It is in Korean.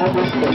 나고 싶어.